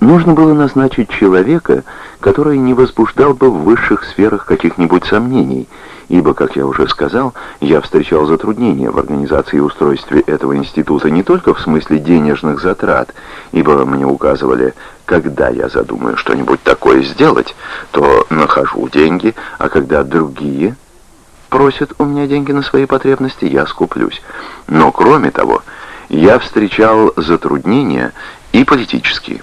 Нужно было назначить человека, который не возбуждал бы в высших сферах каких-нибудь сомнений, ибо, как я уже сказал, я встречал затруднения в организации и устройстве этого института не только в смысле денежных затрат, ибо мне указывали, когда я задумаю что-нибудь такое сделать, то нахожу деньги, а когда другие просят у меня деньги на свои потребности, я скуплюсь. Но, кроме того, я встречал затруднения и политические.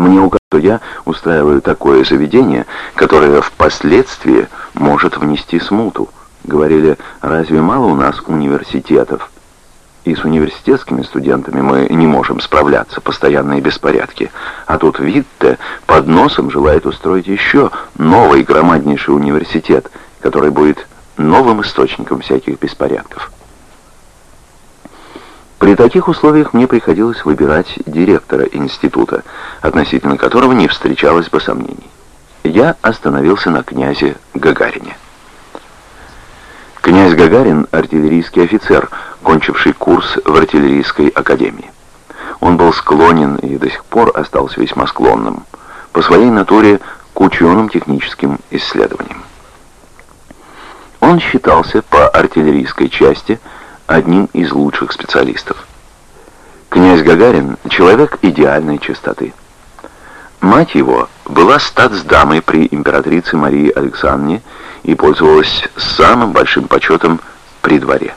Мне указано, что я устраиваю такое заведение, которое впоследствии может внести смуту. Говорили, разве мало у нас университетов? И с университетскими студентами мы не можем справляться, постоянные беспорядки. А тут Витте под носом желает устроить еще новый громаднейший университет, который будет новым источником всяких беспорядков. При таких условиях мне приходилось выбирать директора института, относительно которого не встречалось бы сомнений. Я остановился на князе Гагарине. Князь Гагарин — артиллерийский офицер, кончивший курс в артиллерийской академии. Он был склонен и до сих пор остался весьма склонным по своей натуре к ученым техническим исследованиям. Он считался по артиллерийской части одним из лучших специалистов. Князь Гагарин — человек идеальной чистоты. Мать его была статсдамой при императрице Марии Александре и пользовалась самым большим почетом при дворе.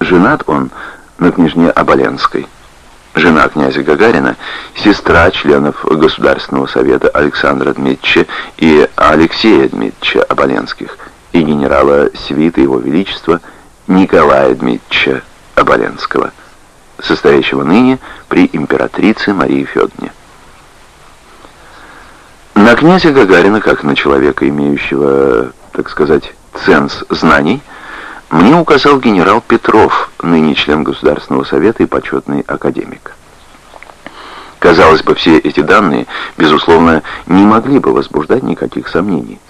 Женат он на княжне Оболенской. Жена князя Гагарина, сестра членов Государственного совета Александра Дмитрича и Алексея Дмитрича Оболенских и генерала свита его величества Николая Дмитрича Оболенского, состоящего ныне при императрице Марии Федоровне. На князя Гагарина, как на человека, имеющего, так сказать, ценз знаний, мне указал генерал Петров, ныне член Государственного совета и почетный академик. Казалось бы, все эти данные, безусловно, не могли бы возбуждать никаких сомнений.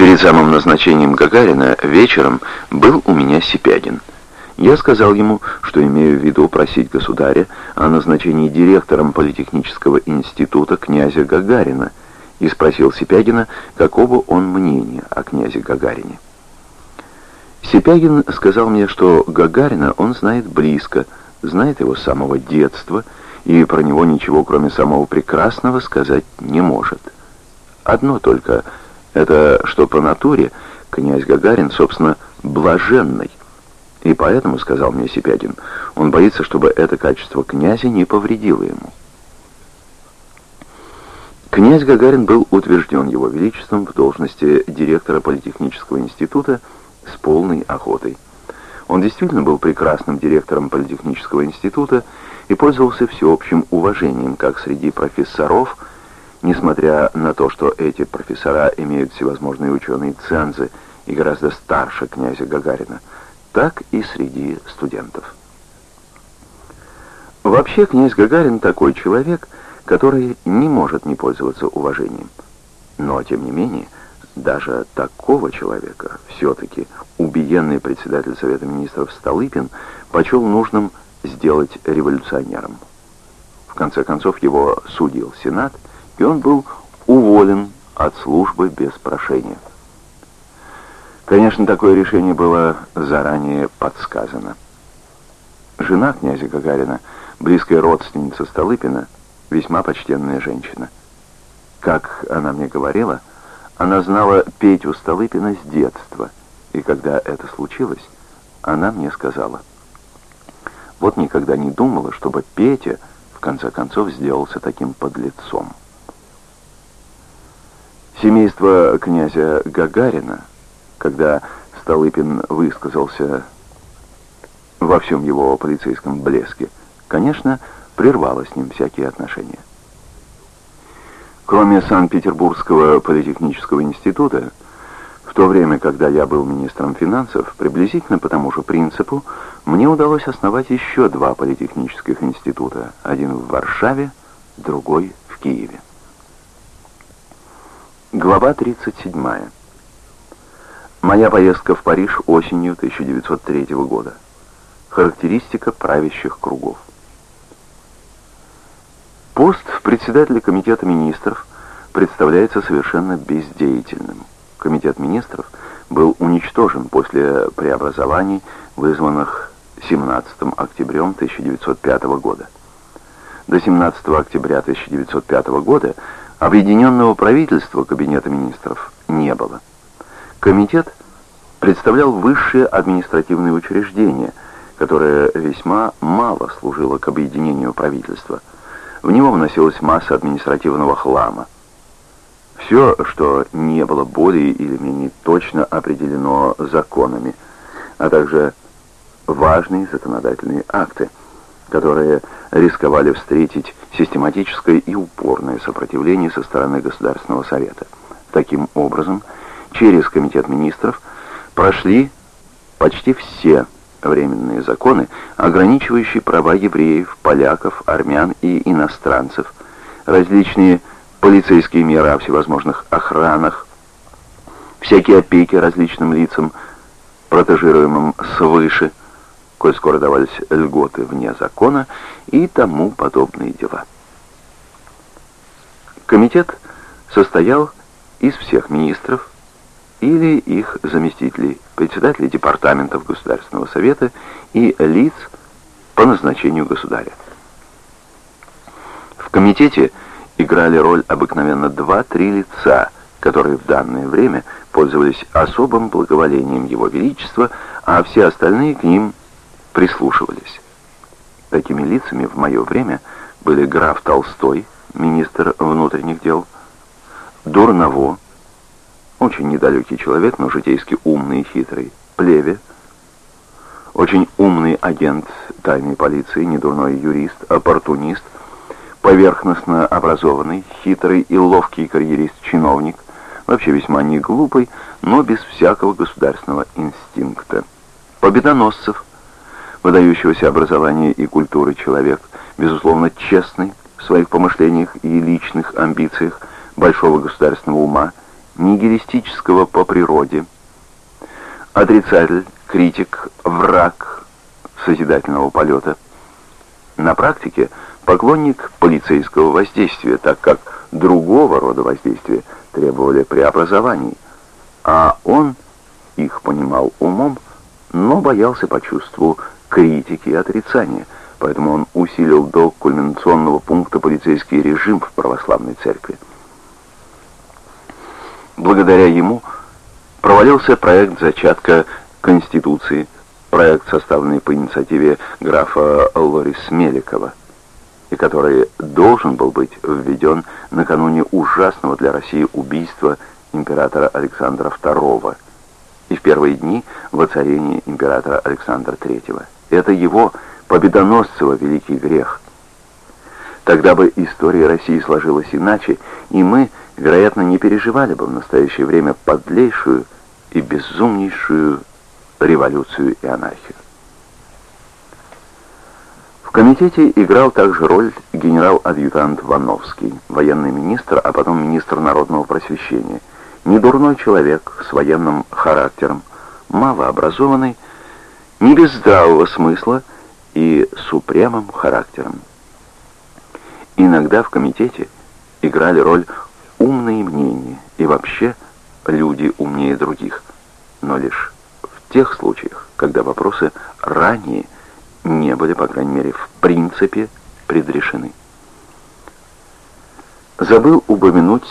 Перед самым назначением Гагарина вечером был у меня Сипягин. Я сказал ему, что имею в виду просить государя о назначении директором Политехнического института князя Гагарина и спросил Сипягина, какого он мнения о князе Гагарине. Сипягин сказал мне, что Гагарина он знает близко, знает его с самого детства и про него ничего, кроме самого прекрасного, сказать не может. Одно только — это что по натуре князь Гагарин, собственно, блаженный. И поэтому, сказал мне Сипягин, он боится, чтобы это качество князя не повредило ему. Князь Гагарин был утвержден его величеством в должности директора Политехнического института с полной охотой. Он действительно был прекрасным директором Политехнического института и пользовался всеобщим уважением как среди профессоров, Несмотря на то, что эти профессора имеют всевозможные ученые цензы и гораздо старше князя Гагарина, так и среди студентов. Вообще князь Гагарин такой человек, который не может не пользоваться уважением. Но, тем не менее, даже такого человека все-таки убиенный председатель Совета Министров Столыпин почел нужным сделать революционером. В конце концов, его судил Сенат, и он был уволен от службы без прошения. Конечно, такое решение было заранее подсказано. Жена князя Гагарина, близкая родственница Столыпина, весьма почтенная женщина. Как она мне говорила, она знала Петю Столыпина с детства, и когда это случилось, она мне сказала, вот никогда не думала, чтобы Петя в конце концов сделался таким подлецом. Семейство князя Гагарина, когда Столыпин высказался во всем его полицейском блеске, конечно, прервало с ним всякие отношения. Кроме Санкт-Петербургского политехнического института, в то время, когда я был министром финансов, приблизительно по тому же принципу, мне удалось основать еще два политехнических института, один в Варшаве, другой в Киеве. Глава 37. Моя поездка в Париж осенью 1903 года. Характеристика правящих кругов. Пост председателя комитета министров представляется совершенно бездеятельным. Комитет министров был уничтожен после преобразований, вызванных 17 октябрем 1905 года. До 17 октября 1905 года объединенного правительства Кабинета министров не было. Комитет представлял высшее административное учреждение, которое весьма мало служило к объединению правительства. В него вносилась масса административного хлама. Все, что не было более или менее точно определено законами, а также важные законодательные акты, которые рисковали встретить систематическое и упорное сопротивление со стороны Государственного Совета. Таким образом, через Комитет Министров прошли почти все временные законы, ограничивающие права евреев, поляков, армян и иностранцев, различные полицейские меры о всевозможных охранах, всякие опеки различным лицам, протежируемым свыше, коль скоро давались льготы вне закона и тому подобные дела. Комитет состоял из всех министров или их заместителей, председателей департаментов Государственного совета и лиц по назначению государя. В комитете играли роль обыкновенно два-три лица, которые в данное время пользовались особым благоволением Его Величества, а все остальные к ним прислушивались. Такими лицами в мое время были граф Толстой, министр внутренних дел, Дурново, очень недалекий человек, но житейски умный и хитрый, Плеве, очень умный агент тайной полиции, недурной юрист, оппортунист, поверхностно образованный, хитрый и ловкий карьерист-чиновник, вообще весьма не глупый, но без всякого государственного инстинкта. Победоносцев, выдающегося образования и культуры человек, безусловно, честный в своих помышлениях и личных амбициях, большого государственного ума, нигилистического по природе, отрицатель, критик, враг созидательного полета. На практике поклонник полицейского воздействия, так как другого рода воздействия требовали преобразований, а он их понимал умом, но боялся по критики и отрицания, поэтому он усилил до кульминационного пункта полицейский режим в православной церкви. Благодаря ему провалился проект зачатка Конституции, проект, составленный по инициативе графа Лорис Меликова и который должен был быть введен накануне ужасного для России убийства императора Александра II и в первые дни воцарения императора Александра III. Это его, победоносцево, великий грех. Тогда бы история России сложилась иначе, и мы, вероятно, не переживали бы в настоящее время подлейшую и безумнейшую революцию и анархию. В комитете играл также роль генерал-адъютант Вановский, военный министр, а потом министр народного просвещения. Недурной человек с военным характером, малообразованный, не без здравого смысла и с упрямым характером. Иногда в комитете играли роль умные мнения и вообще люди умнее других, но лишь в тех случаях, когда вопросы ранее не были, по крайней мере, в принципе предрешены. Забыл упомянуть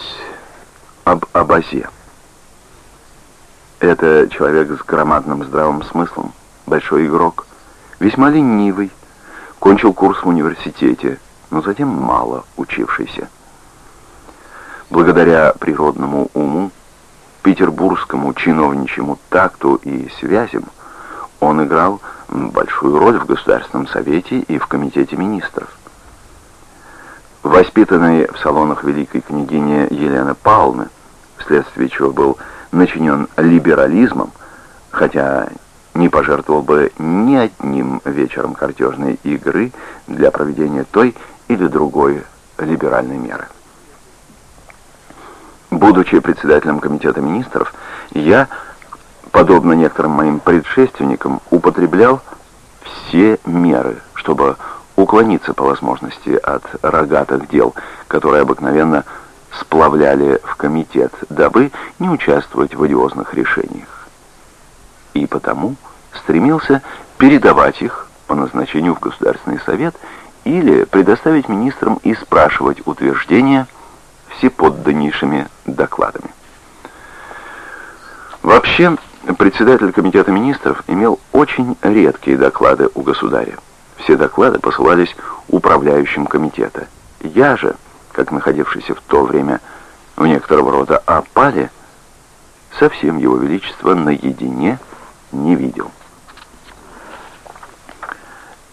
об Абазе. Это человек с громадным здравым смыслом, большой игрок, весьма ленивый, кончил курс в университете, но затем мало учившийся. Благодаря природному уму, петербургскому чиновничьему такту и связям, он играл большую роль в Государственном Совете и в Комитете Министров. Воспитанный в салонах великой княгини Елены Павловны, вследствие чего был начинен либерализмом, хотя не пожертвовал бы ни одним вечером картежной игры для проведения той или другой либеральной меры. Будучи председателем Комитета Министров, я подобно некоторым моим предшественникам, употреблял все меры, чтобы уклониться по возможности от рогатых дел, которые обыкновенно сплавляли в комитет, дабы не участвовать в одиозных решениях. И потому стремился передавать их по назначению в Государственный совет или предоставить министрам и спрашивать утверждения всеподданнейшими докладами. Вообще, председатель комитета министров имел очень редкие доклады у государя. Все доклады посылались управляющим комитета. Я же, как находившийся в то время в некоторого рода опале, совсем его величество наедине не видел.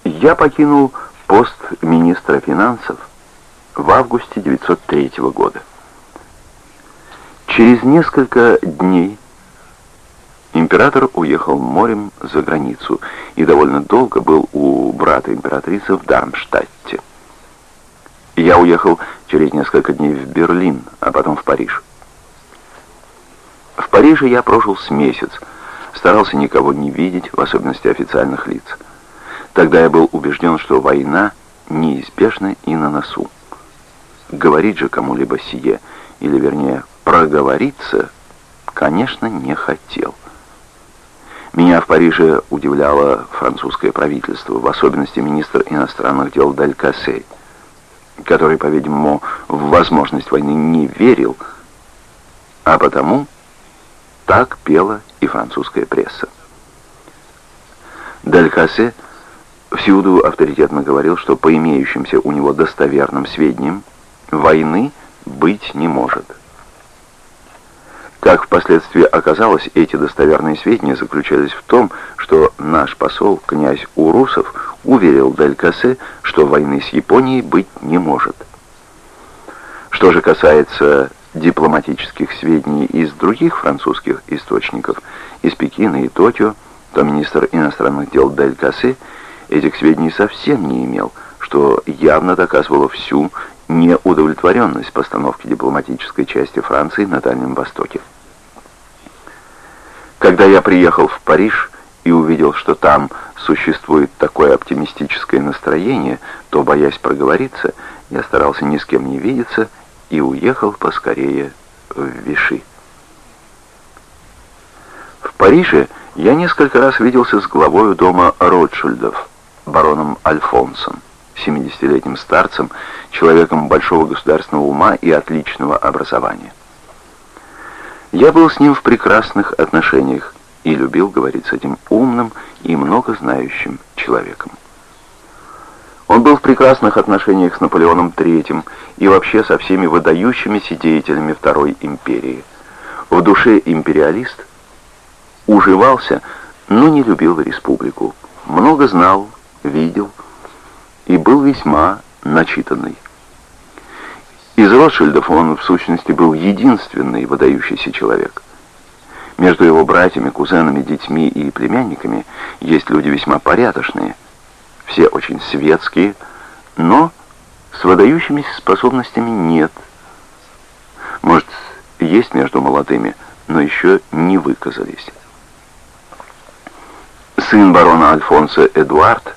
Я покинул пост министра финансов в августе 903 года. Через несколько дней император уехал морем за границу и довольно долго был у брата императрицы в Дармштадте. Я уехал через несколько дней в Берлин, а потом в Париж. В Париже я прожил с месяц, старался никого не видеть, в особенности официальных лиц. Тогда я был убежден, что война неизбежна и на носу. Говорить же кому-либо сие, или вернее проговориться, конечно, не хотел. Меня в Париже удивляло французское правительство, в особенности министр иностранных дел Даль Кассель, который, по-видимому, в возможность войны не верил, а потому так пела и французская пресса. Даль Кассе всюду авторитетно говорил, что по имеющимся у него достоверным сведениям войны быть не может. Как впоследствии оказалось, эти достоверные сведения заключались в том, что наш посол, князь Урусов, уверил Дель Кассе, что войны с Японией быть не может. Что же касается дипломатических сведений из других французских источников, из Пекина и Токио, то министр иностранных дел Дель Кассе этих сведений совсем не имел, что явно доказывало всю неудовлетворенность постановки дипломатической части Франции на Дальнем Востоке. Когда я приехал в Париж и увидел, что там существует такое оптимистическое настроение, то, боясь проговориться, я старался ни с кем не видеться и уехал поскорее в Виши. В Париже я несколько раз виделся с главой дома Ротшильдов, бароном Альфонсом, 70-летним старцем, человеком большого государственного ума и отличного образования. Я был с ним в прекрасных отношениях и любил говорить с этим умным и много знающим человеком. Он был в прекрасных отношениях с Наполеоном III и вообще со всеми выдающимися деятелями Второй империи. В душе империалист уживался, но не любил республику. Много знал, видел и был весьма начитанный. Из Ротшильдов он, в сущности, был единственный выдающийся человек. Между его братьями, кузенами, детьми и племянниками есть люди весьма порядочные, все очень светские, но с выдающимися способностями нет. Может, есть между молодыми, но еще не выказались. Сын барона Альфонса Эдуард,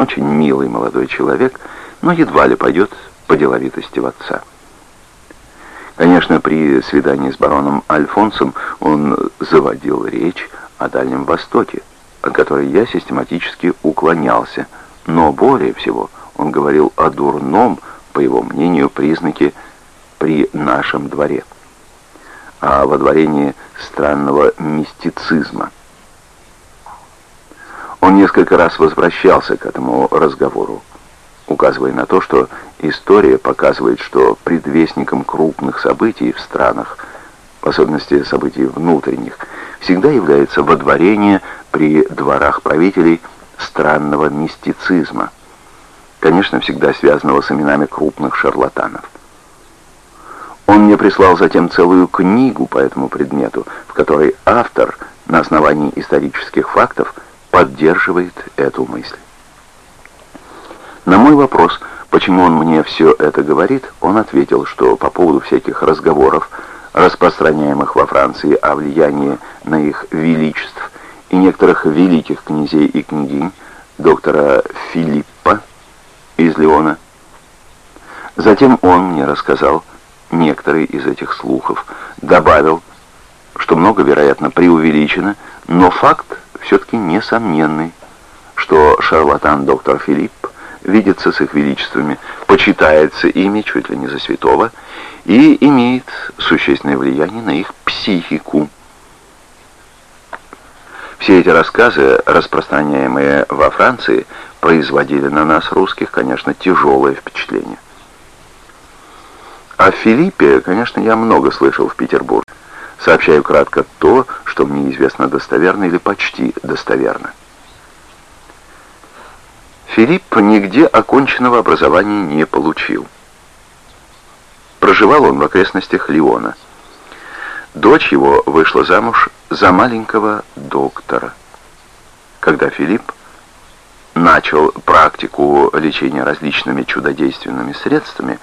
очень милый молодой человек, но едва ли пойдет по деловитости в отца. Конечно, при свидании с бароном Альфонсом он заводил речь о Дальнем Востоке, от которой я систематически уклонялся, но более всего он говорил о дурном, по его мнению, признаке при нашем дворе, о водворении странного мистицизма. Он несколько раз возвращался к этому разговору указывая на то, что история показывает, что предвестником крупных событий в странах, в особенности событий внутренних, всегда является водворение при дворах правителей странного мистицизма, конечно, всегда связанного с именами крупных шарлатанов. Он мне прислал затем целую книгу по этому предмету, в которой автор на основании исторических фактов поддерживает эту мысль. На мой вопрос, почему он мне все это говорит, он ответил, что по поводу всяких разговоров, распространяемых во Франции о влиянии на их величеств и некоторых великих князей и княгинь, доктора Филиппа, из Леона. Затем он мне рассказал некоторые из этих слухов, добавил, что много, вероятно, преувеличено, но факт все-таки несомненный, что шарлатан доктор Филипп видится с их величествами, почитается ими чуть ли не за святого и имеет существенное влияние на их психику. Все эти рассказы, распространяемые во Франции, производили на нас, русских, конечно, тяжелое впечатление. О Филиппе, конечно, я много слышал в Петербурге. Сообщаю кратко то, что мне известно достоверно или почти достоверно. Филипп нигде оконченного образования не получил. Проживал он в окрестностях Лиона. Дочь его вышла замуж за маленького доктора. Когда Филипп начал практику лечения различными чудодейственными средствами,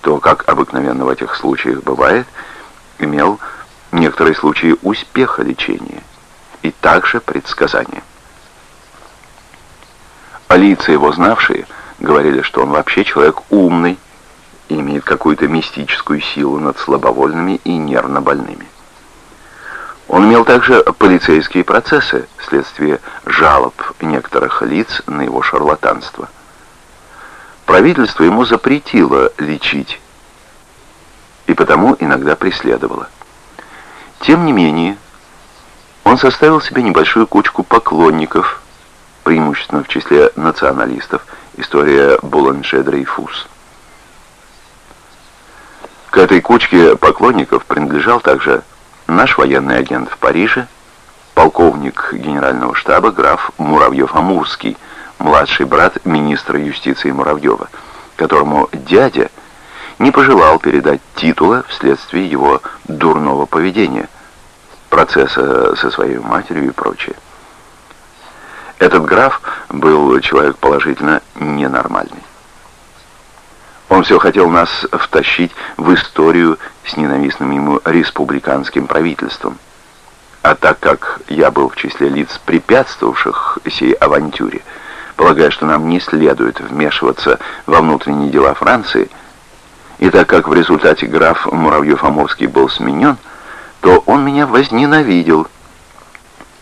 то, как обыкновенно в этих случаях бывает, имел некоторые случаи успеха лечения и также предсказания. А лица его знавшие говорили, что он вообще человек умный и имеет какую-то мистическую силу над слабовольными и нервно больными. Он имел также полицейские процессы вследствие жалоб некоторых лиц на его шарлатанство. Правительство ему запретило лечить и потому иногда преследовало. Тем не менее, он составил себе небольшую кучку поклонников, преимущественно в числе националистов, история Буланже-Дрейфус. К этой кучке поклонников принадлежал также наш военный агент в Париже, полковник генерального штаба граф Муравьев-Амурский, младший брат министра юстиции Муравьева, которому дядя не пожелал передать титула вследствие его дурного поведения, процесса со своей матерью и прочее. Этот граф был человек положительно ненормальный. Он все хотел нас втащить в историю с ненавистным ему республиканским правительством. А так как я был в числе лиц, препятствовавших сей авантюре, полагая, что нам не следует вмешиваться во внутренние дела Франции, и так как в результате граф Муравьев-Амурский был сменен, то он меня возненавидел,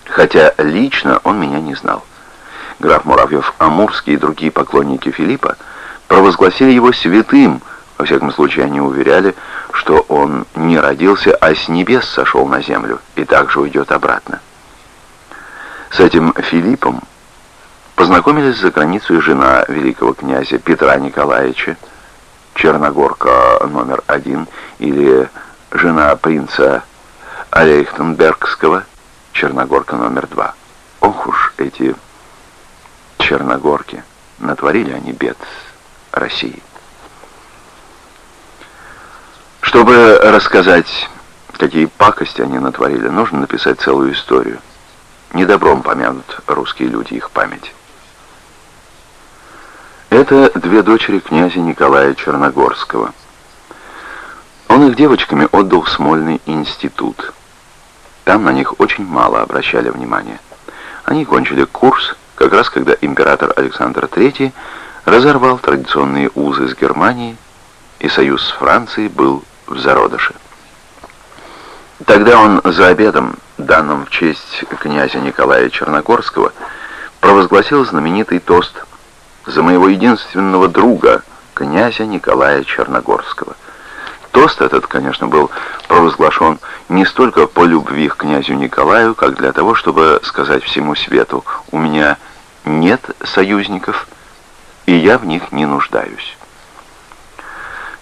хотя лично он меня не знал. Граф Муравьев-Амурский и другие поклонники Филиппа провозгласили его святым, во всяком случае они уверяли, что он не родился, а с небес сошел на землю и также уйдет обратно. С этим Филиппом познакомились за границей жена великого князя Петра Николаевича, Черногорка номер один, или жена принца Алейхтенбергского, Черногорка номер два. Ох уж эти черногорки, натворили они бед России. Чтобы рассказать, какие пакости они натворили, нужно написать целую историю. Недобром помянут русские люди их память. Это две дочери князя Николая Черногорского. Он их девочками отдал в Смольный институт. Там на них очень мало обращали внимания. Они кончили курс, как раз когда император Александр III разорвал традиционные узы с Германией, и союз с Францией был в зародыше. Тогда он за обедом, данным в честь князя Николая Черногорского, провозгласил знаменитый тост «За моего единственного друга, князя Николая Черногорского». Тост этот, конечно, был провозглашен не столько по любви к князю Николаю, как для того, чтобы сказать всему свету «У меня нет союзников, и я в них не нуждаюсь».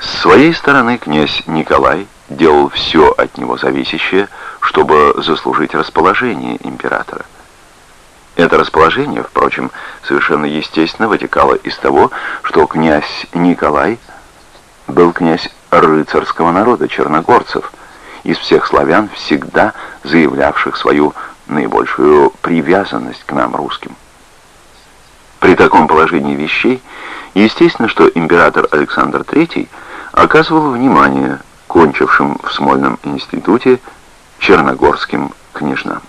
С своей стороны князь Николай делал все от него зависящее, чтобы заслужить расположение императора. Это расположение, впрочем, совершенно естественно вытекало из того, что князь Николай был князь рыцарского народа, черногорцев, из всех славян, всегда заявлявших свою наибольшую привязанность к нам, русским. При таком положении вещей, естественно, что император Александр III оказывал внимание кончившим в Смольном институте черногорским княжнам.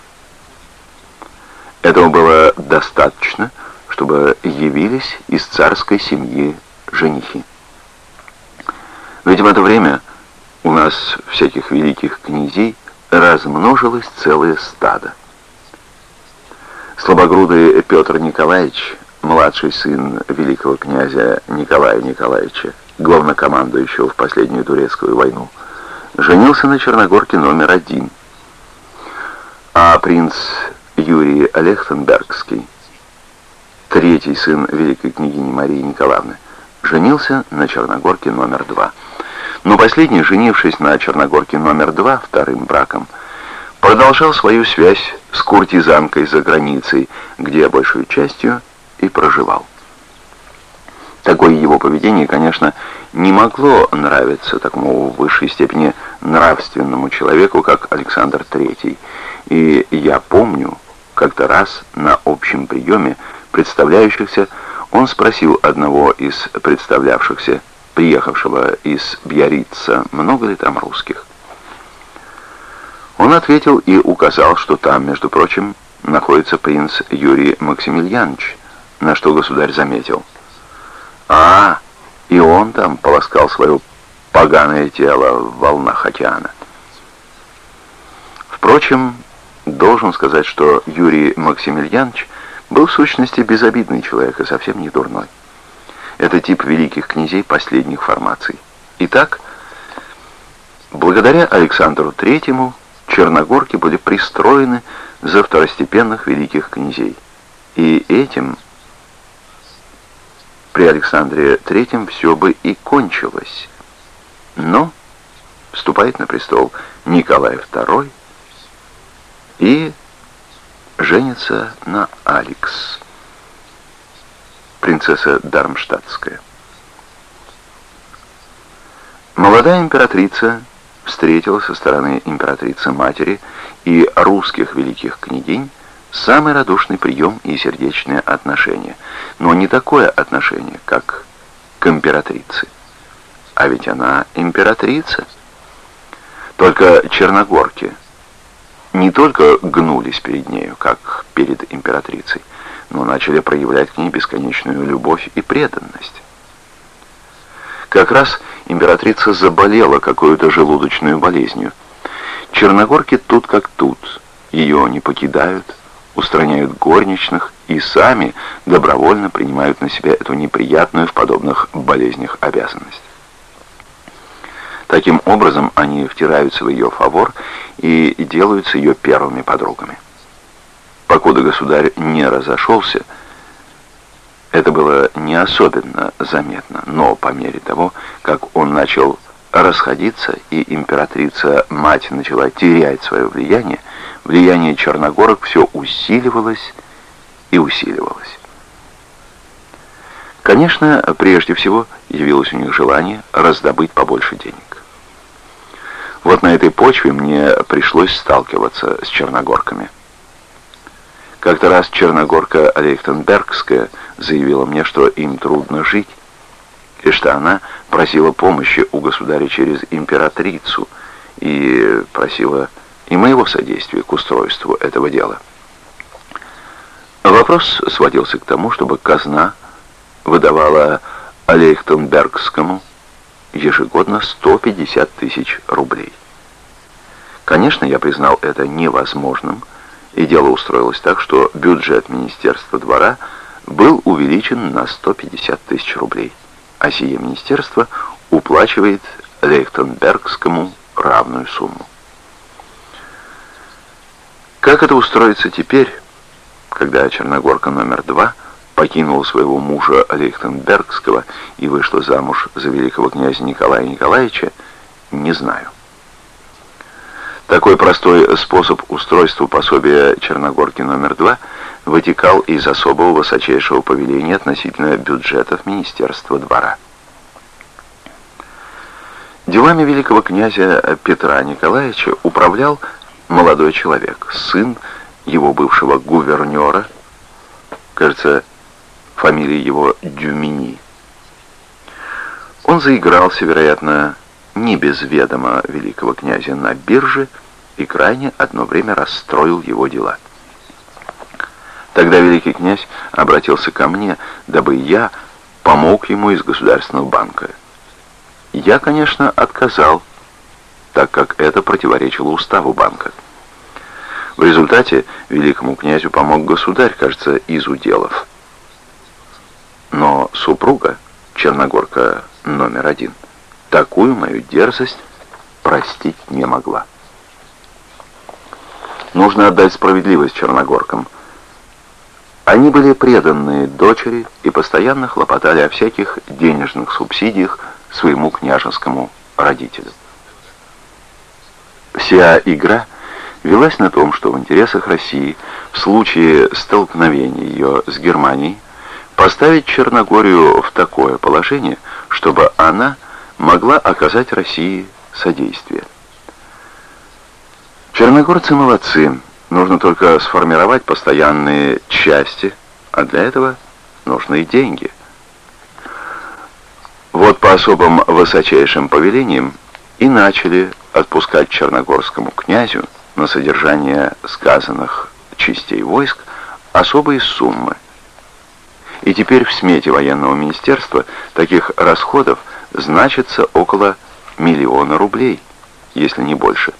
Этого было достаточно, чтобы явились из царской семьи женихи. Ведь в это время у нас всяких великих князей размножилось целое стадо. Слабогрудый Петр Николаевич, младший сын великого князя Николая Николаевича, главнокомандующего в последнюю турецкую войну, женился на Черногорке номер один, а принц Юрий Алехтенбергский, третий сын великой княгини Марии Николаевны, женился на Черногорке номер два. Но последний, женившись на Черногорке номер два вторым браком, продолжал свою связь с куртизанкой за границей, где большую частью и проживал. Такое его поведение, конечно, не могло нравиться такому в высшей степени нравственному человеку, как Александр III. И я помню, как-то раз на общем приеме представляющихся он спросил одного из представлявшихся, приехавшего из Бьярица, много ли там русских. Он ответил и указал, что там, между прочим, находится принц Юрий Максимiliaнович, на что государь заметил. «А, и он там полоскал свое поганое тело в волнах океана». Впрочем, должен сказать, что Юрий Максимiliaнович был в сущности безобидный человек и совсем не дурной. Это тип великих князей последних формаций. Итак, благодаря Александру Третьему Черногорки были пристроены за второстепенных великих князей. И этим при Александре Третьем все бы и кончилось. Но вступает на престол Николай II и женится на Алекс, принцесса Дармштадтская. Молодая императрица встретила со стороны императрицы-матери и русских великих княгинь самый радушный прием и сердечное отношение, но не такое отношение, как к императрице. А ведь она императрица. Только черногорки – не только гнулись перед нею, как перед императрицей, но начали проявлять к ней бесконечную любовь и преданность. Как раз императрица заболела какой-то желудочной болезнью. Черногорки тут как тут, ее не покидают, устраняют горничных и сами добровольно принимают на себя эту неприятную в подобных болезнях обязанность. Таким образом, они втираются в ее фавор и делаются ее первыми подругами. Покуда государь не разошелся, это было не особенно заметно, но по мере того, как он начал расходиться, и императрица-мать начала терять свое влияние, влияние черногорок все усиливалось и усиливалось. Конечно, прежде всего явилось у них желание раздобыть побольше денег. Вот на этой почве мне пришлось сталкиваться с черногорками. Как-то раз черногорка Лейхтенбергская заявила мне, что им трудно жить, и что она просила помощи у государя через императрицу и просила и моего содействия к устройству этого дела. Вопрос сводился к тому, чтобы казна выдавала Лейхтенбергскому ежегодно 150 тысяч рублей. Конечно, я признал это невозможным, и дело устроилось так, что бюджет Министерства двора был увеличен на 150 тысяч рублей, а сие министерство уплачивает Лейхтенбергскому равную сумму. Как это устроится теперь, когда Черногорка номер два – покинула своего мужа Лейхтенбергского и вышла замуж за великого князя Николая Николаевича, не знаю. Такой простой способ устройства пособия Черногорки номер два вытекал из особого высочайшего повеления относительно бюджетов Министерства двора. Делами великого князя Петра Николаевича управлял молодой человек, сын его бывшего гувернера, кажется, фамилия его Дюмини. Он заигрался, вероятно, не без ведома великого князя на бирже и крайне одно время расстроил его дела. Тогда великий князь обратился ко мне, дабы я помог ему из Государственного банка. Я, конечно, отказал, так как это противоречило уставу банка. В результате великому князю помог государь, кажется, из уделов. Но супруга, Черногорка номер один, такую мою дерзость простить не могла. Нужно отдать справедливость черногоркам. Они были преданные дочери и постоянно хлопотали о всяких денежных субсидиях своему княжескому родителю. Вся игра велась на том, что в интересах России в случае столкновения ее с Германией поставить Черногорию в такое положение, чтобы она могла оказать России содействие. Черногорцы молодцы, нужно только сформировать постоянные части, а для этого нужны деньги. Вот по особым высочайшим повелениям и начали отпускать черногорскому князю на содержание сказанных частей войск особые суммы. И теперь в смете военного министерства таких расходов значится около миллиона рублей, если не больше.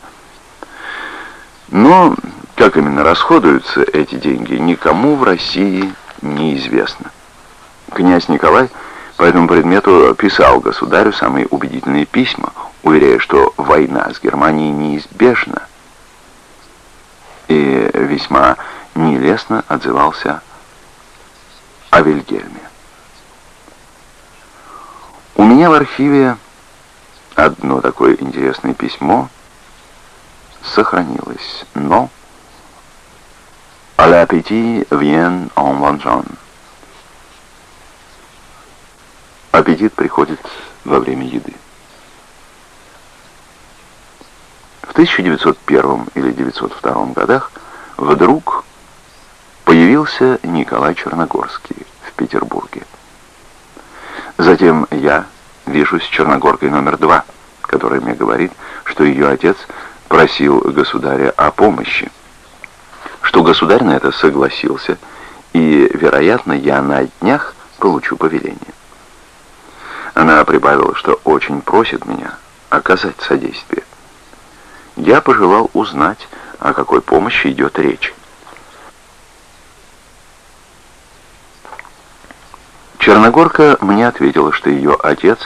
Но как именно расходуются эти деньги, никому в России неизвестно. Князь Николай по этому предмету писал государю самые убедительные письма, уверяя, что война с Германией неизбежна, и весьма нелестно отзывался о Вильгельме. У меня в архиве одно такое интересное письмо сохранилось, но «À l'appétit vient en mangeant». Аппетит приходит во время еды. В 1901 или 1902 годах вдруг появился Николай Черногорский в Петербурге. Затем я вижу с Черногоркой номер два, которая мне говорит, что ее отец просил государя о помощи, что государь на это согласился, и, вероятно, я на днях получу повеление. Она прибавила, что очень просит меня оказать содействие. Я пожелал узнать, о какой помощи идет речь. Черногорка мне ответила, что ее отец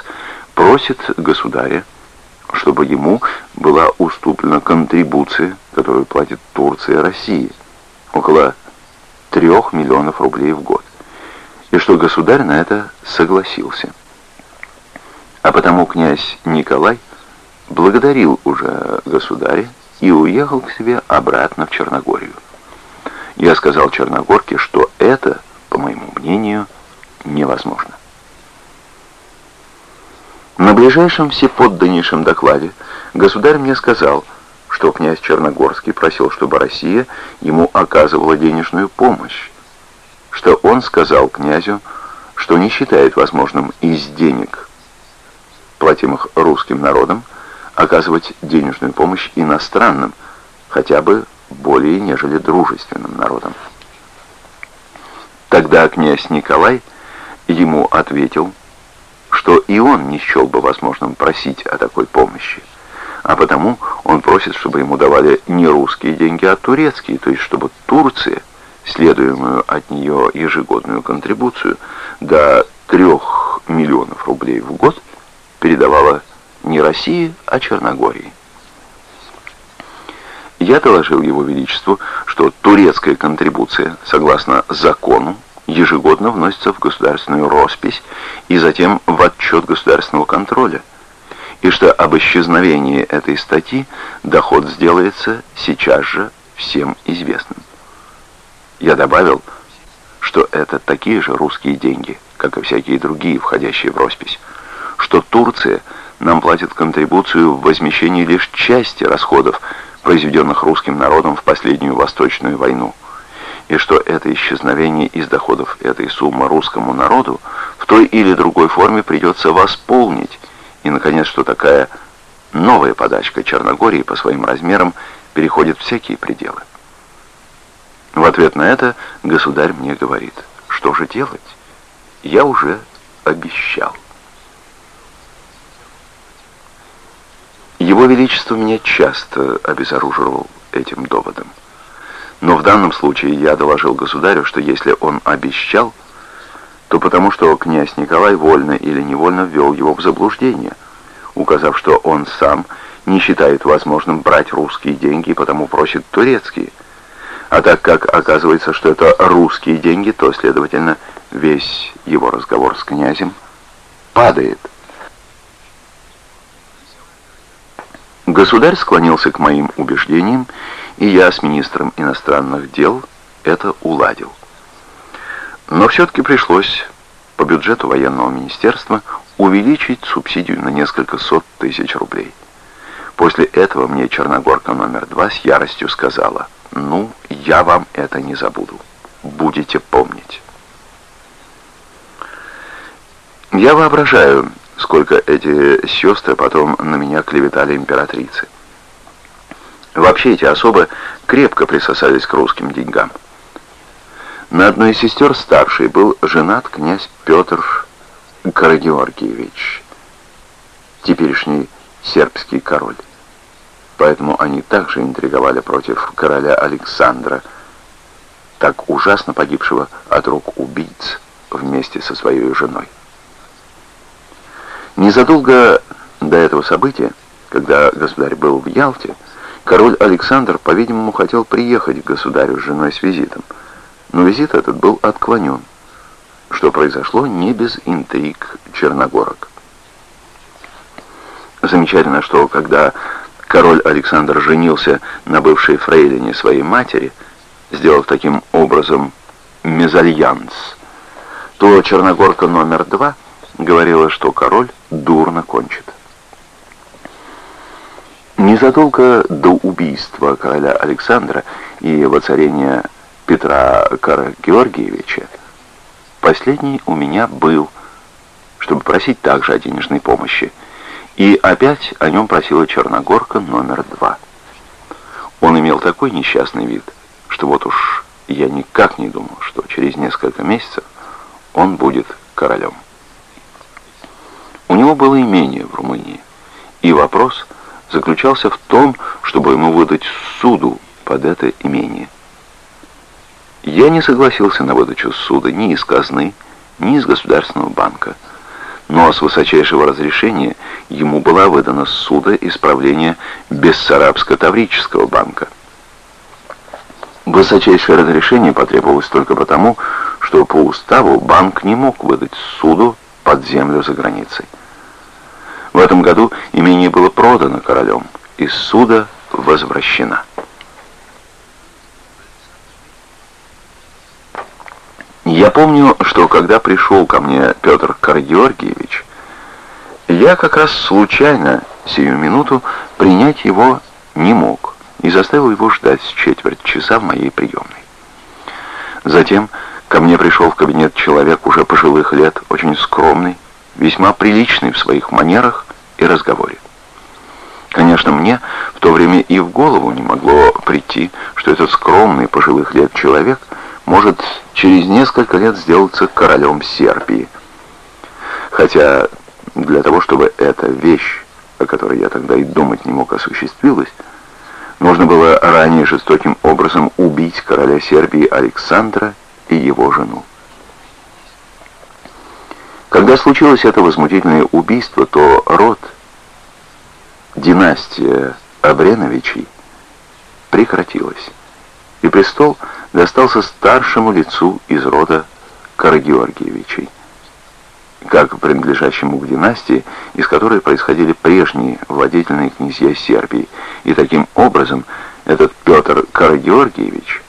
просит государя, чтобы ему была уступлена контрибуция, которую платит Турция России, около трех миллионов рублей в год, и что государь на это согласился. А потому князь Николай благодарил уже государя и уехал к себе обратно в Черногорию. Я сказал Черногорке, что это, по моему мнению, невозможно. На ближайшем всеподданнейшем докладе государь мне сказал, что князь Черногорский просил, чтобы Россия ему оказывала денежную помощь, что он сказал князю, что не считает возможным из денег платимых русским народом, оказывать денежную помощь иностранным, хотя бы более нежели дружественным народам. Тогда князь Николай ему ответил, что и он не счел бы возможным просить о такой помощи, а потому он просит, чтобы ему давали не русские деньги, а турецкие, то есть чтобы Турция, следуемую от нее ежегодную контрибуцию до трех миллионов рублей в год, передавала не России, а Черногории. Я доложил его величеству, что турецкая контрибуция, согласно закону, ежегодно вносится в государственную роспись и затем в отчет государственного контроля, и что об исчезновении этой статьи доход сделается сейчас же всем известным. Я добавил, что это такие же русские деньги, как и всякие другие, входящие в роспись, что Турция нам платит контрибуцию в возмещении лишь части расходов, произведенных русским народом в последнюю Восточную войну, и что это исчезновение из доходов этой суммы русскому народу в той или другой форме придется восполнить, и, наконец, что такая новая подачка Черногории по своим размерам переходит всякие пределы. В ответ на это государь мне говорит, что же делать? Я уже обещал. Его Величество меня часто обезоруживал этим доводом. Но в данном случае я доложил государю, что если он обещал, то потому что князь Николай вольно или невольно ввел его в заблуждение, указав, что он сам не считает возможным брать русские деньги потому просит турецкие. А так как оказывается, что это русские деньги, то, следовательно, весь его разговор с князем падает. Государь склонился к моим убеждениям, и я с министром иностранных дел это уладил. Но все-таки пришлось по бюджету военного министерства увеличить субсидию на несколько сот тысяч рублей. После этого мне Черногорка номер два с яростью сказала, «Ну, я вам это не забуду. Будете помнить». Я воображаю, сколько эти сестры потом на меня клеветали императрицы. Вообще эти особы крепко присосались к русским деньгам. На одной из сестер старшей был женат князь Петр Карагеоргиевич, теперешний сербский король. Поэтому они также интриговали против короля Александра, так ужасно погибшего от рук убийц вместе со своей женой. Незадолго до этого события, когда государь был в Ялте, король Александр, по-видимому, хотел приехать к государю с женой с визитом, но визит этот был отклонен, что произошло не без интриг черногорок. Замечательно, что когда король Александр женился на бывшей фрейлине своей матери, сделав таким образом мезальянс, то черногорка номер два говорила, что король дурно кончит. Незадолго до убийства короля Александра и воцарения Петра Карагеоргиевича последний у меня был, чтобы просить также о денежной помощи, и опять о нем просила Черногорка номер два. Он имел такой несчастный вид, что вот уж я никак не думал, что через несколько месяцев он будет королем. У него было имение в Румынии, и вопрос заключался в том, чтобы ему выдать суду под это имение. Я не согласился на выдачу суда ни из казны, ни из Государственного банка, но с высочайшего разрешения ему была выдана суда исправления Бессарабско-Таврического банка. Высочайшее разрешение потребовалось только потому, что по уставу банк не мог выдать суду под землю за границей. В этом году имение было продано королем, и суда возвращено. Я помню, что когда пришел ко мне Петр Каргеоргиевич, я как раз случайно сию минуту принять его не мог и заставил его ждать с четверть часа в моей приемной. Затем ко мне пришел в кабинет человек уже пожилых лет, очень скромный, весьма приличный в своих манерах и разговоре. Конечно, мне в то время и в голову не могло прийти, что этот скромный пожилых лет человек может через несколько лет сделаться королем Сербии. Хотя для того, чтобы эта вещь, о которой я тогда и думать не мог, осуществилась, нужно было ранее жестоким образом убить короля Сербии Александра и его жену. Когда случилось это возмутительное убийство, то род, династия Абреновичей прекратилась, и престол достался старшему лицу из рода Карагеоргиевичей, как принадлежащему к династии, из которой происходили прежние владетельные князья Сербии, и таким образом этот Петр Карагеоргиевич,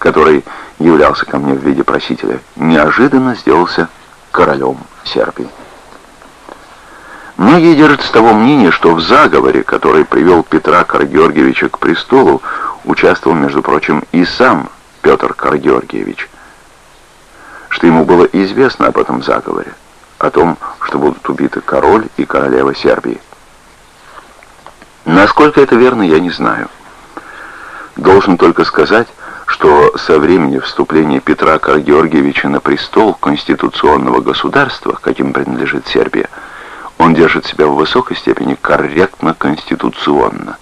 который являлся ко мне в виде просителя, неожиданно сделался королем Сербии. Многие держатся того мнения, что в заговоре, который привел Петра Каргеоргиевича к престолу, участвовал, между прочим, и сам Петр Каргеоргиевич, что ему было известно об этом заговоре, о том, что будут убиты король и королева Сербии. Насколько это верно, я не знаю. Должен только сказать, что со времени вступления Петра Каргеоргиевича на престол конституционного государства, каким принадлежит Сербия, он держит себя в высокой степени корректно-конституционно.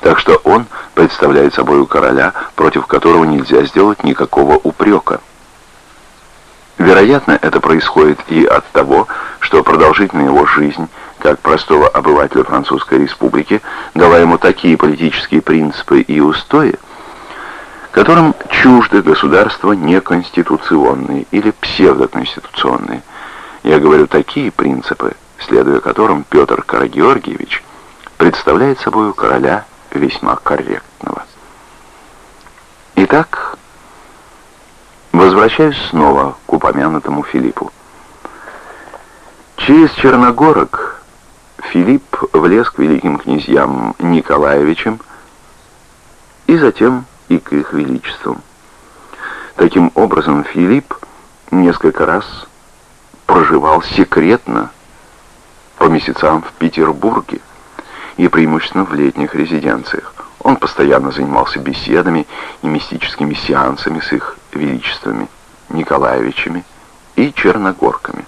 Так что он представляет собой короля, против которого нельзя сделать никакого упрека. Вероятно, это происходит и от того, что продолжительная его жизнь, как простого обывателя Французской Республики, дала ему такие политические принципы и устои, которым чужды государства неконституционные или псевдоконституционные. Я говорю такие принципы, следуя которым Петр Карагеоргиевич представляет собой короля весьма корректного. Итак, возвращаюсь снова к упомянутому Филиппу. Через Черногорок Филипп влез к великим князьям Николаевичам и затем и к их величествам. Таким образом, Филипп несколько раз проживал секретно по месяцам в Петербурге и преимущественно в летних резиденциях. Он постоянно занимался беседами и мистическими сеансами с их величествами, Николаевичами и Черногорками.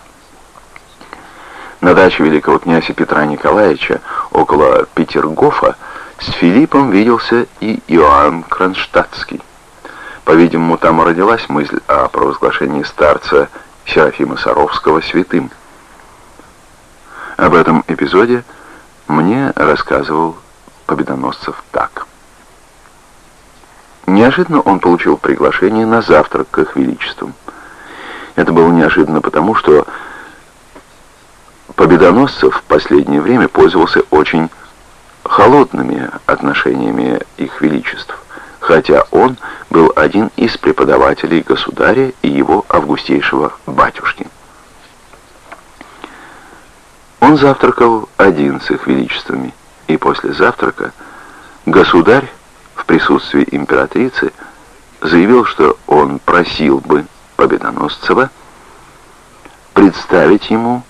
На даче великого князя Петра Николаевича около Петергофа с Филиппом виделся и Иоанн Кронштадтский. По-видимому, там родилась мысль о провозглашении старца Серафима Саровского святым. Об этом эпизоде мне рассказывал Победоносцев так. Неожиданно он получил приглашение на завтрак к их величествам. Это было неожиданно потому, что Победоносцев в последнее время пользовался очень холодными отношениями их величеств, хотя он был один из преподавателей государя и его августейшего батюшки. Он завтракал один с их величествами, и после завтрака государь в присутствии императрицы заявил, что он просил бы Победоносцева представить ему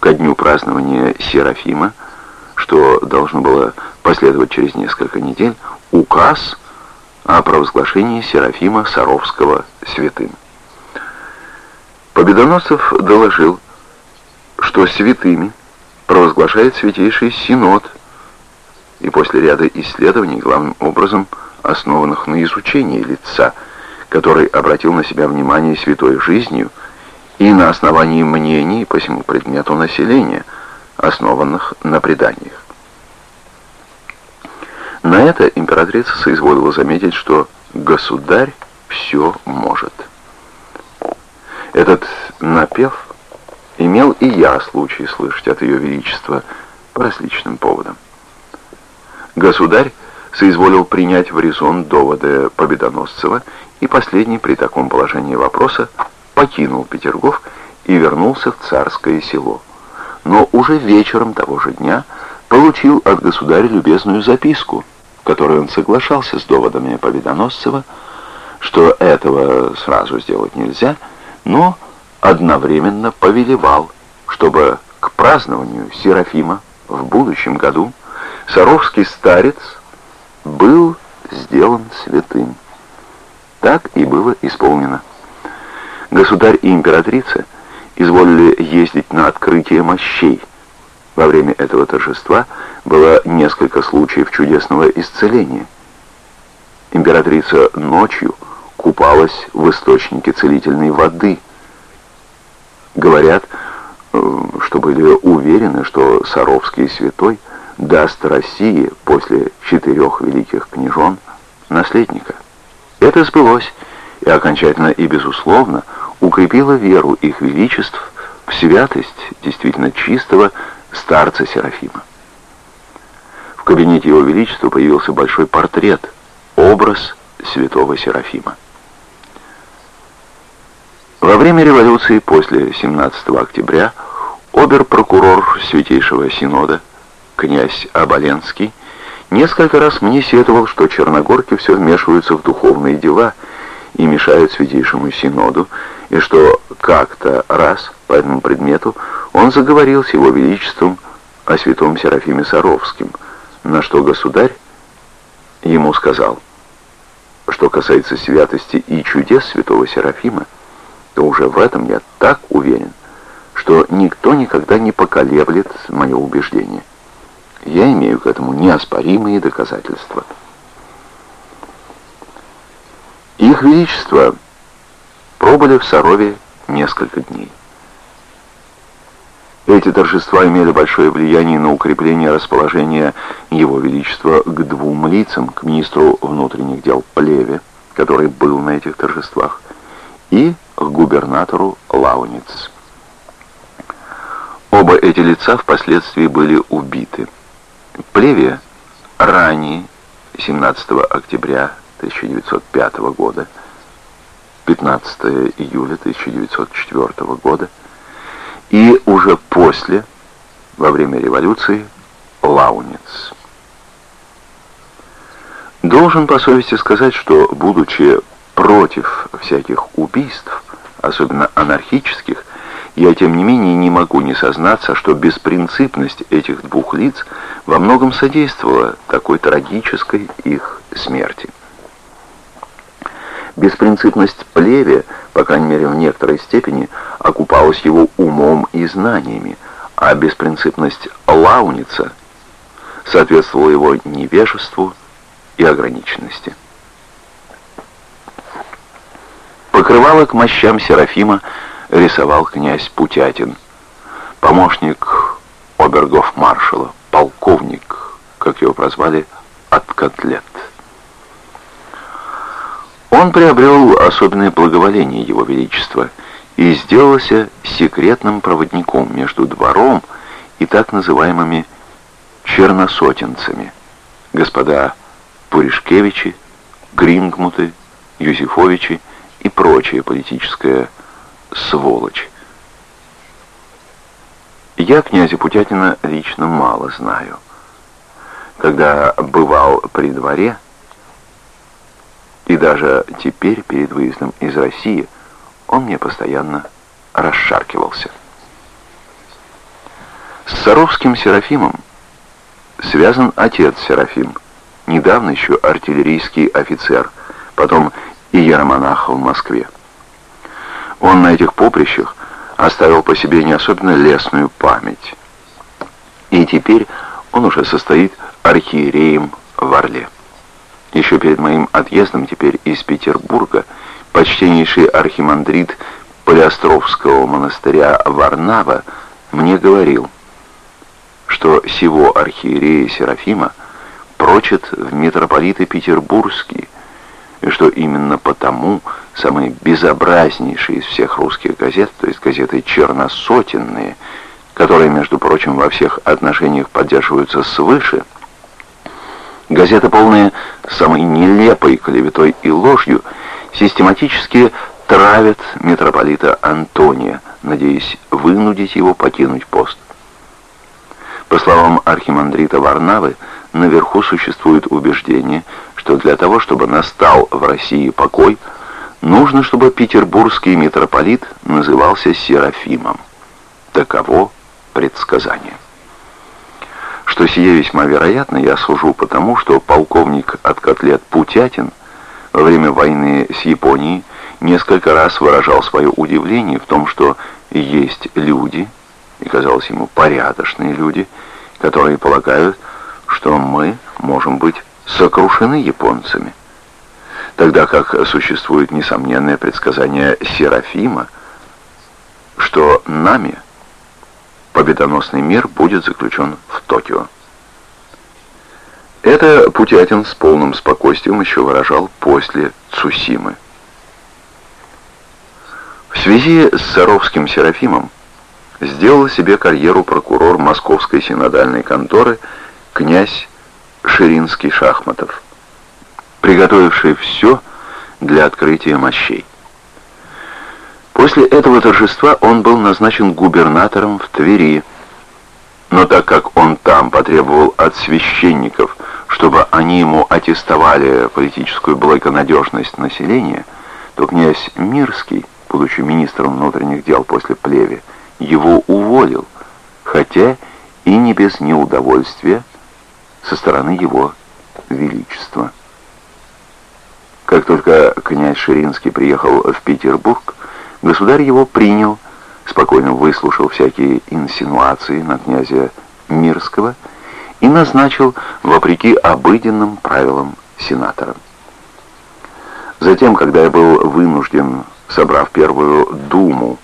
ко дню празднования Серафима что должно было последовать через несколько недель, указ о провозглашении Серафима Саровского святым. Победоносцев доложил, что святыми провозглашает Святейший Синод, и после ряда исследований, главным образом основанных на изучении лица, который обратил на себя внимание святой жизнью и на основании мнений по всему предмету населения – основанных на преданиях. На это императрица соизволила заметить, что государь все может. Этот напев имел и я случай слышать от ее величества по различным поводам. Государь соизволил принять в резон доводы Победоносцева, и последний при таком положении вопроса покинул Петергоф и вернулся в царское село но уже вечером того же дня получил от государя любезную записку, в которой он соглашался с доводами Победоносцева, что этого сразу сделать нельзя, но одновременно повелевал, чтобы к празднованию Серафима в будущем году Саровский старец был сделан святым. Так и было исполнено. Государь и императрица – изволили ездить на открытие мощей. Во время этого торжества было несколько случаев чудесного исцеления. Императрица ночью купалась в источнике целительной воды. Говорят, э, что были уверены, что Саровский святой даст России после четырех великих княжон наследника. Это сбылось, и окончательно и безусловно – укрепила веру их величеств в святость действительно чистого старца Серафима. В кабинете его величества появился большой портрет, образ святого Серафима. Во время революции после 17 октября обер-прокурор Святейшего Синода, князь Оболенский, несколько раз мне сетовал, что черногорки все вмешиваются в духовные дела и мешают Святейшему Синоду, и что как-то раз по этому предмету он заговорил с его величеством о святом Серафиме Саровским, на что государь ему сказал, что касается святости и чудес святого Серафима, то уже в этом я так уверен, что никто никогда не поколеблет мое убеждение. Я имею к этому неоспоримые доказательства. Их Величество пробыли в Сарове несколько дней. Эти торжества имели большое влияние на укрепление расположения Его Величества к двум лицам, к министру внутренних дел Плеве, который был на этих торжествах, и к губернатору Лауниц. Оба эти лица впоследствии были убиты. Плеве ранее, 17 октября 1905 года, 15 июля 1904 года, и уже после, во время революции, Лауниц. Должен по совести сказать, что, будучи против всяких убийств, особенно анархических, я, тем не менее, не могу не сознаться, что беспринципность этих двух лиц во многом содействовала такой трагической их смерти. Беспринципность плеве, по крайней мере в некоторой степени, окупалась его умом и знаниями, а беспринципность лауница соответствовала его невежеству и ограниченности. Покрывало к мощам Серафима рисовал князь Путятин, помощник обергов-маршала, полковник, как его прозвали, от котлет. Он приобрел особенное благоволение Его Величества и сделался секретным проводником между двором и так называемыми черносотенцами, господа Пуришкевичи, Грингмуты, Юзефовичи и прочая политическая сволочь. Я князя Путятина лично мало знаю. Когда бывал при дворе, и даже теперь, перед выездом из России, он мне постоянно расшаркивался. С Саровским Серафимом связан отец Серафим, недавно еще артиллерийский офицер, потом и иеромонах в Москве. Он на этих поприщах оставил по себе не особенно лесную память. И теперь он уже состоит архиереем в Орле. Еще перед моим отъездом теперь из Петербурга почтеннейший архимандрит Полиостровского монастыря Варнава мне говорил, что сего архиерея Серафима прочат в митрополиты Петербургские, и что именно потому самые безобразнейшие из всех русских газет, то есть газеты черносотенные, которые, между прочим, во всех отношениях поддерживаются свыше, Газеты, полные самой нелепой клеветой и ложью, систематически травят митрополита Антония, надеясь вынудить его покинуть пост. По словам архимандрита Варнавы, наверху существует убеждение, что для того, чтобы настал в России покой, нужно, чтобы петербургский митрополит назывался Серафимом. Таково предсказание. Что сие весьма вероятно, я сужу потому, что полковник от котлет Путятин во время войны с Японией несколько раз выражал свое удивление в том, что есть люди, и казалось ему порядочные люди, которые полагают, что мы можем быть сокрушены японцами. Тогда как существует несомненное предсказание Серафима, что нами – победоносный мир будет заключен в Токио. Это Путятин с полным спокойствием еще выражал после Цусимы. В связи с Саровским Серафимом сделал себе карьеру прокурор Московской синодальной конторы князь Ширинский Шахматов, приготовивший все для открытия мощей. После этого торжества он был назначен губернатором в Твери. Но так как он там потребовал от священников, чтобы они ему аттестовали политическую благонадежность населения, то князь Мирский, будучи министром внутренних дел после плеви, его уволил, хотя и не без неудовольствия со стороны его величества. Как только князь Ширинский приехал в Петербург, государь его принял, спокойно выслушал всякие инсинуации на князя Мирского и назначил, вопреки обыденным правилам, сенатором. Затем, когда я был вынужден, собрав первую думу,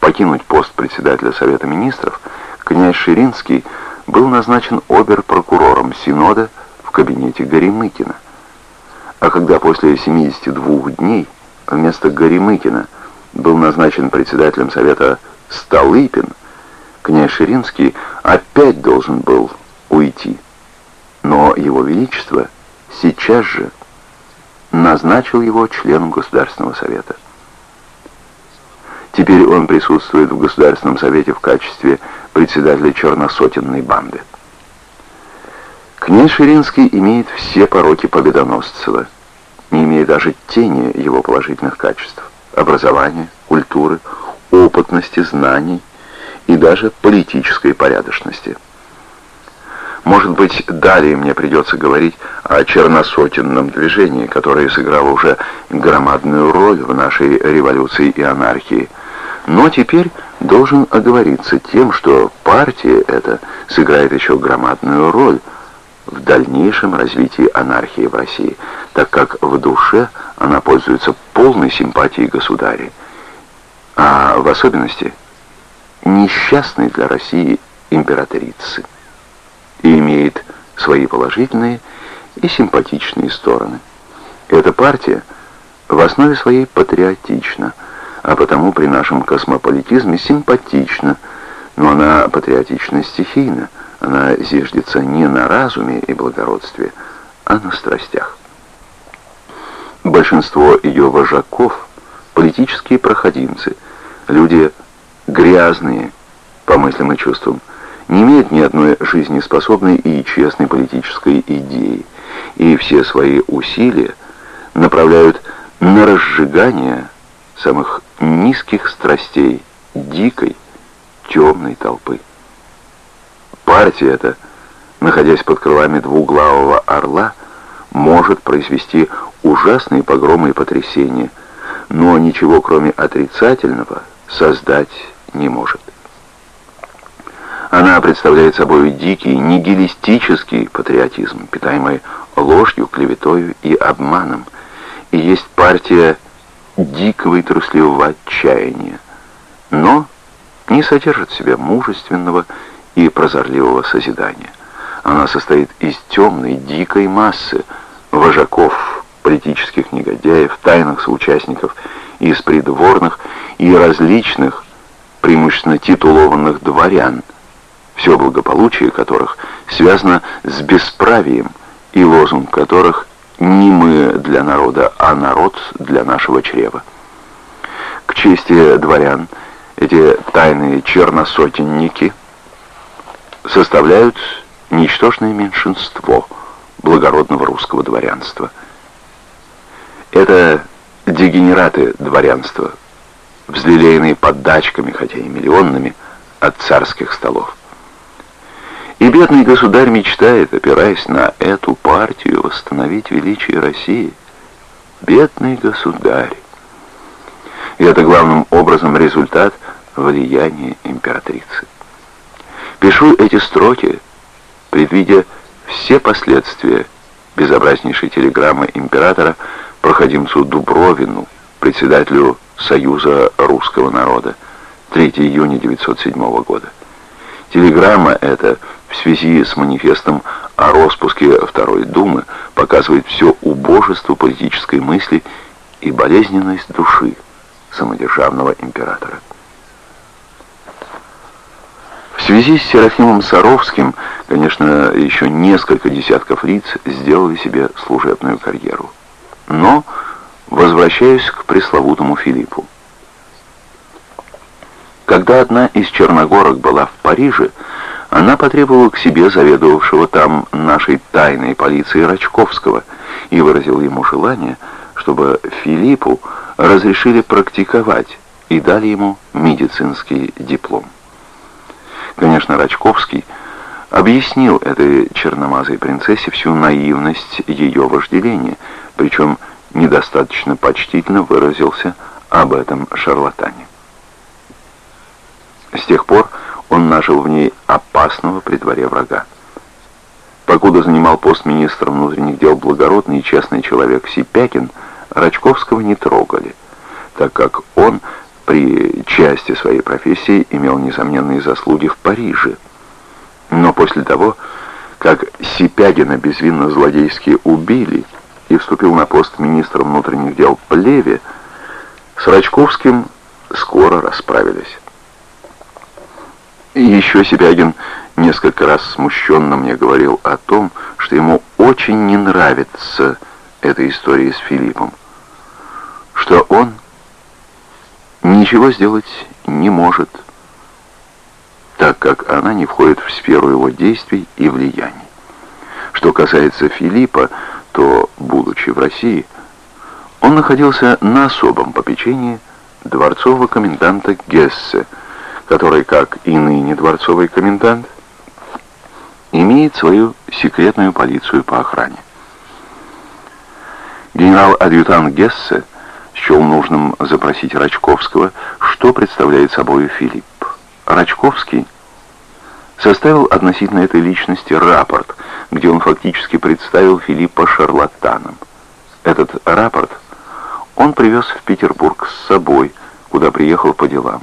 покинуть пост председателя Совета Министров, князь Ширинский был назначен обер-прокурором Синода в кабинете Горемыкина. А когда после 72 дней вместо Горемыкина был назначен председателем Совета Столыпин, князь Ширинский опять должен был уйти. Но его величество сейчас же назначил его членом Государственного Совета. Теперь он присутствует в Государственном Совете в качестве председателя черносотенной банды. Князь Ширинский имеет все пороки Победоносцева, не имея даже тени его положительных качеств – образования, культуры, опытности, знаний и даже политической порядочности. Может быть, далее мне придется говорить о черносотенном движении, которое сыграло уже громадную роль в нашей революции и анархии – но теперь должен оговориться тем, что партия эта сыграет еще громадную роль в дальнейшем развитии анархии в России, так как в душе она пользуется полной симпатией государя, а в особенности несчастной для России императрицы, и имеет свои положительные и симпатичные стороны. Эта партия в основе своей патриотична – а потому при нашем космополитизме симпатична, но она патриотична стихийно, она зиждется не на разуме и благородстве, а на страстях. Большинство ее вожаков – политические проходимцы, люди грязные по мыслям и чувствам, не имеют ни одной жизнеспособной и честной политической идеи, и все свои усилия направляют на разжигание самых низких страстей, дикой, темной толпы. Партия эта, находясь под крылами двуглавого орла, может произвести ужасные погромы и потрясения, но ничего кроме отрицательного создать не может. Она представляет собой дикий, нигилистический патриотизм, питаемый ложью, клеветою и обманом, и есть партия дикого и трусливого отчаяния, но не содержит в себе мужественного и прозорливого созидания. Она состоит из темной, дикой массы вожаков, политических негодяев, тайных соучастников, из придворных и различных, преимущественно титулованных дворян, все благополучие которых связано с бесправием и лозунг которых не мы для народа, а народ для нашего чрева. К чести дворян, эти тайные черносотенники составляют ничтожное меньшинство благородного русского дворянства. Это дегенераты дворянства, взлелеянные поддачками, хотя и миллионными, от царских столов. И бедный государь мечтает, опираясь на эту партию, восстановить величие России. Бедный государь. И это главным образом результат влияния императрицы. Пишу эти строки, предвидя все последствия безобразнейшей телеграммы императора проходимцу Дубровину, председателю Союза русского народа, 3 июня 1907 года. Телеграмма эта в связи с манифестом о распуске Второй Думы показывает все убожество политической мысли и болезненность души самодержавного императора. В связи с Серафимом Саровским, конечно, еще несколько десятков лиц сделали себе служебную карьеру. Но возвращаюсь к пресловутому Филиппу. Когда одна из черногорок была в Париже, она потребовала к себе заведовавшего там нашей тайной полиции Рачковского и выразила ему желание, чтобы Филиппу разрешили практиковать и дали ему медицинский диплом. Конечно, Рачковский объяснил этой черномазой принцессе всю наивность ее вожделения, причем недостаточно почтительно выразился об этом шарлатане. С тех пор он нажил в ней опасного при дворе врага. Покуда занимал пост министра внутренних дел благородный и честный человек Сипякин, Рачковского не трогали, так как он при части своей профессии имел несомненные заслуги в Париже. Но после того, как Сипягина безвинно злодейски убили и вступил на пост министра внутренних дел Плеве, с Рачковским скоро расправились. И еще Сипягин несколько раз смущенно мне говорил о том, что ему очень не нравится эта история с Филиппом, что он ничего сделать не может, так как она не входит в сферу его действий и влияний. Что касается Филиппа, то, будучи в России, он находился на особом попечении дворцового коменданта Гессе, который, как и ныне дворцовый комендант, имеет свою секретную полицию по охране. Генерал-адъютант Гессе счел нужным запросить Рачковского, что представляет собой Филипп. Рачковский составил относительно этой личности рапорт, где он фактически представил Филиппа шарлатаном. Этот рапорт он привез в Петербург с собой, куда приехал по делам.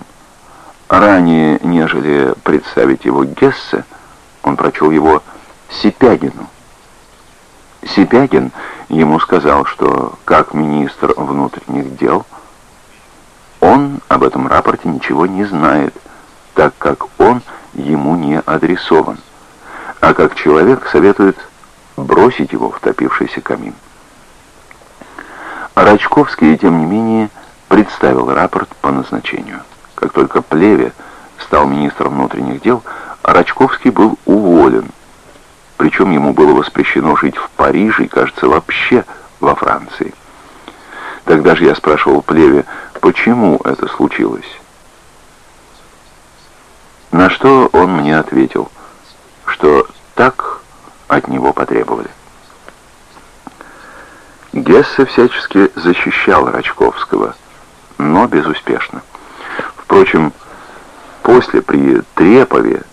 Ранее, нежели представить его Гессе, он прочел его Сипягину. Сипягин ему сказал, что как министр внутренних дел он об этом рапорте ничего не знает, так как он ему не адресован, а как человек советует бросить его в топившийся камин. Рачковский, тем не менее, представил рапорт по назначению. Как только Плеве стал министром внутренних дел, Рачковский был уволен. Причем ему было воспрещено жить в Париже и, кажется, вообще во Франции. Тогда же я спрашивал Плеве, почему это случилось. На что он мне ответил, что так от него потребовали. Гессе всячески защищал Рачковского, но безуспешно. Впрочем, после при Трепове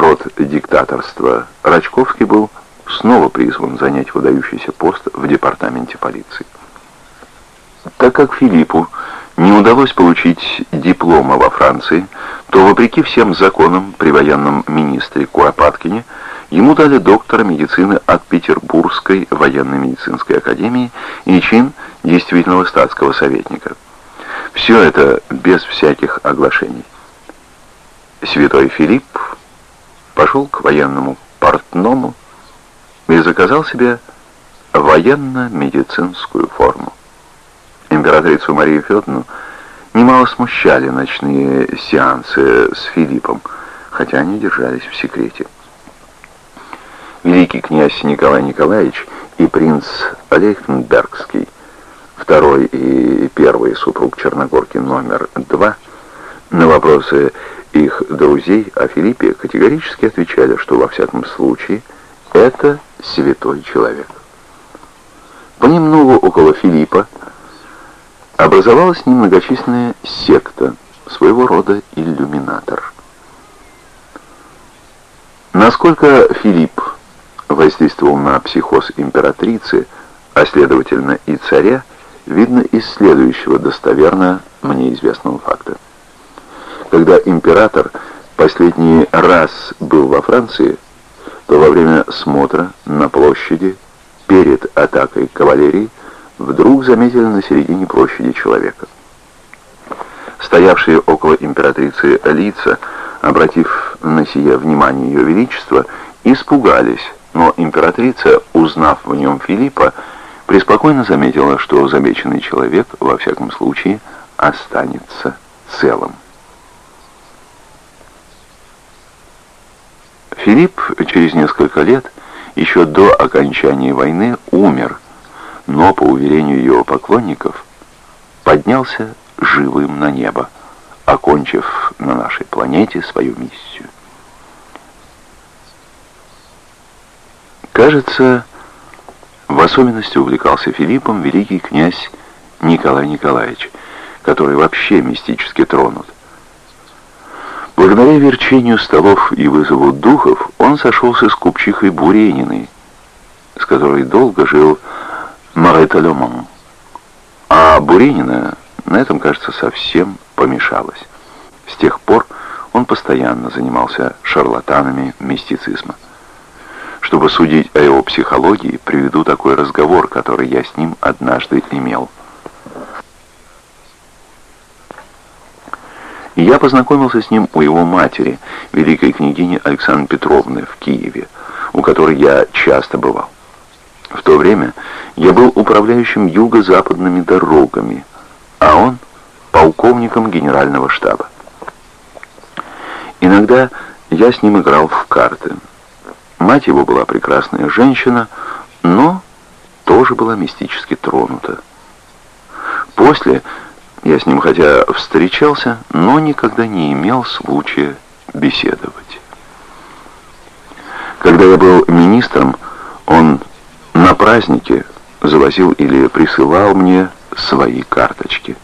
род диктаторства Рачковский был снова призван занять выдающийся пост в департаменте полиции. Так как Филиппу не удалось получить диплома во Франции, то, вопреки всем законам при военном министре Куропаткине, ему дали доктора медицины от Петербургской военно-медицинской академии и чин действительного статского советника. Все это без всяких оглашений. Святой Филипп пошел к военному портному и заказал себе военно-медицинскую форму. Императрицу Марию Федоровну немало смущали ночные сеансы с Филиппом, хотя они держались в секрете. Великий князь Николай Николаевич и принц Лейхтенбергский, второй и первый супруг Черногорки номер два, на вопросы их друзей о Филиппе категорически отвечали, что во всяком случае это святой человек. Понемногу около Филиппа образовалась немногочисленная секта, своего рода иллюминатор. Насколько Филипп воздействовал на психоз императрицы, а следовательно и царя, видно из следующего достоверно мне известного факта. Когда император последний раз был во Франции, то во время смотра на площади перед атакой кавалерии вдруг заметили на середине площади человека. Стоявшие около императрицы лица, обратив на сие внимание ее величества, испугались, но императрица, узнав в нем Филиппа, преспокойно заметила, что замеченный человек, во всяком случае, останется целым. Филипп через несколько лет, еще до окончания войны, умер, но, по уверению его поклонников, поднялся живым на небо, окончив на нашей планете свою миссию. Кажется, В особенности увлекался Филиппом великий князь Николай Николаевич, который вообще мистически тронут. Благодаря верчению столов и вызову духов он сошелся с купчихой Бурениной, с которой долго жил Марета Лемон. А Буренина на этом, кажется, совсем помешалась. С тех пор он постоянно занимался шарлатанами мистицизма. Чтобы судить о его психологии, приведу такой разговор, который я с ним однажды имел. Я познакомился с ним у его матери, великой княгини Александры Петровны в Киеве, у которой я часто бывал. В то время я был управляющим юго-западными дорогами, а он полковником генерального штаба. Иногда я с ним играл в карты. Мать его была прекрасная женщина, но тоже была мистически тронута. После я с ним хотя встречался, но никогда не имел случая беседовать. Когда я был министром, он на празднике завозил или присылал мне свои карточки.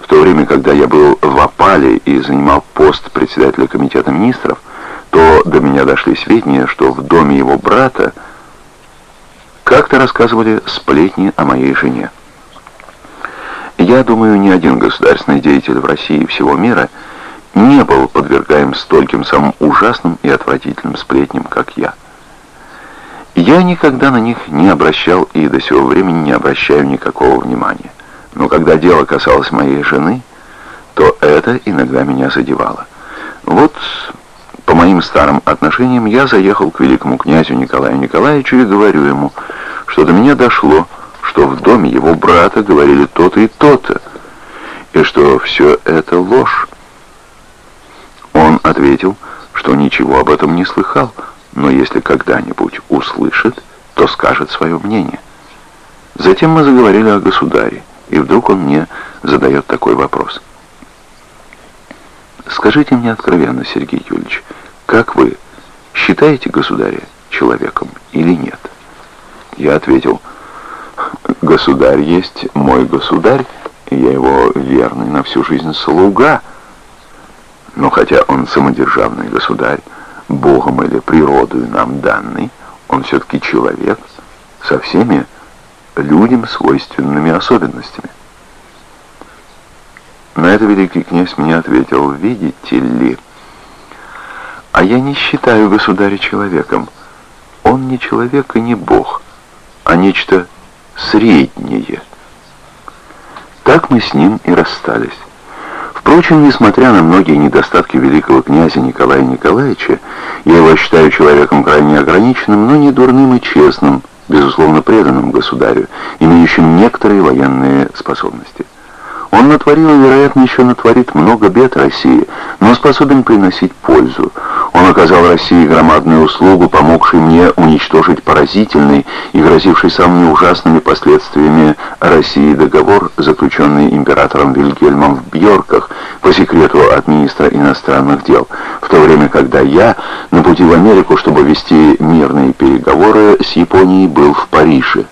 В то время, когда я был в опале и занимал пост председателя комитета министров, то до меня дошли сведения, что в доме его брата как-то рассказывали сплетни о моей жене. Я думаю, ни один государственный деятель в России и всего мира не был подвергаем стольким самым ужасным и отвратительным сплетням, как я. Я никогда на них не обращал и до сего времени не обращаю никакого внимания. Но когда дело касалось моей жены, то это иногда меня задевало. Вот по моим старым отношениям я заехал к великому князю Николаю Николаевичу и говорю ему, что до меня дошло, что в доме его брата говорили то-то и то-то, и что все это ложь. Он ответил, что ничего об этом не слыхал, но если когда-нибудь услышит, то скажет свое мнение. Затем мы заговорили о государе, и вдруг он мне задает такой вопрос. Скажите мне откровенно, Сергей Юрьевич, как вы считаете государя человеком или нет? Я ответил, государь есть мой государь, и я его верный на всю жизнь слуга. Но хотя он самодержавный государь, Богом или природой нам данный, он все-таки человек со всеми людям свойственными особенностями. На это великий князь мне ответил, видите ли, а я не считаю государя человеком. Он не человек и не бог, а нечто среднее. Так мы с ним и расстались. Впрочем, несмотря на многие недостатки великого князя Николая Николаевича, я его считаю человеком крайне ограниченным, но не дурным и честным, безусловно преданным государю, имеющим некоторые военные способности. Он натворил и, вероятно, еще натворит много бед России, но способен приносить пользу. Он оказал России громадную услугу, помогший мне уничтожить поразительный и грозивший самыми ужасными последствиями России договор, заключенный императором Вильгельмом в Бьорках по секрету от министра иностранных дел, в то время, когда я на пути в Америку, чтобы вести мирные переговоры с Японией, был в Париже.